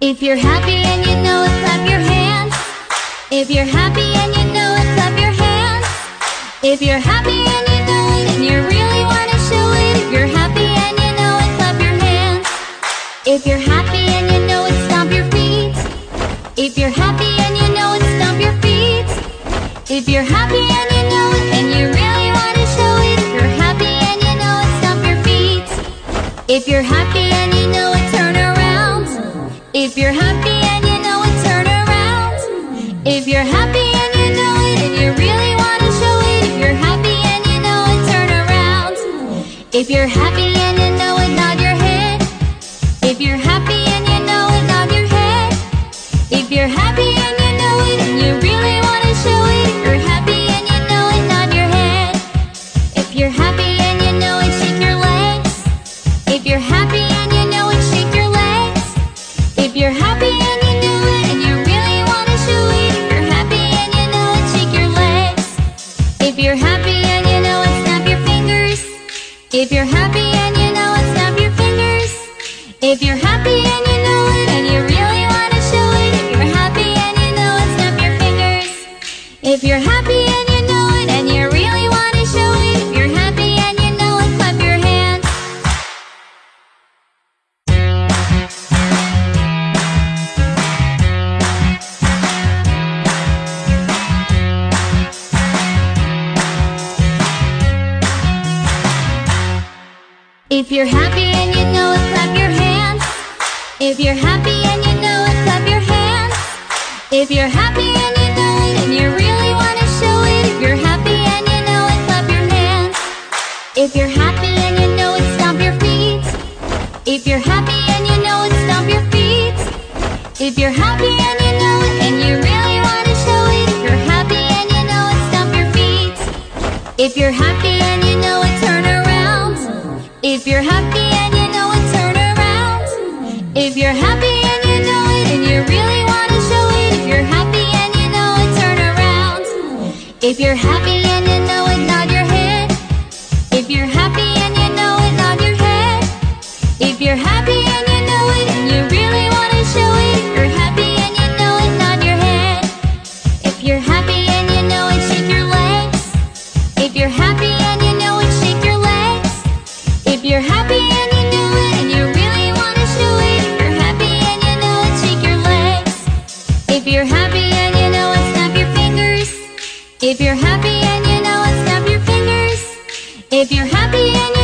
If you're happy and you know it, clap your hands. If you're happy and you know it, clap your hands. If you're happy and you know it and you really want to show it, if you're happy and you know it, clap your hands. If you're happy and you know it, stomp your feet. If you're happy and you know it, stomp your feet. If you're happy and you know it and you really want to show it, if you're happy and you know it, stomp your feet. If you're happy you're happy and you know it and you really want to show it, if you're happy and you know it, turn around. If you're happy and you know it, nod your head. If you're happy and you know it, nod your head. If you're happy and you know it and you really want to show it, if you're happy and you know it, nod your head. If you're happy and you know it, shake your legs. If you're happy and If you're happy and you know it, snap your fingers. If you're happy and If you're happy and you know it, clap your hands. If you're happy and you know it, clap your hands. If you're happy and you know it and you really want to show it, if you're happy and you know it, clap your hands. If you're happy and you know it, stomp your feet. If you're happy and you know it, stomp your feet. If you're happy and you know it and you really want to show it, if you're happy and you know it, stomp your feet. If you're happy and you know it, turn. If you're happy and you know it, turn around. If you're happy and you know it and you really want to show it, if you're happy and you know it, turn around. If you're happy and you know it, nod your head. If you're happy and you know it, nod your head. If you're happy and you know it and you really want to show it, if you're happy and you know it, nod your head. If you're happy and you know it, shake your legs. If you're happy and you know you're happy and you know it and you really want to show it, if you're happy and you know it, shake your legs. If you're happy and you know it, snap your fingers. If you're happy and you know it, snap your fingers. If you're happy and you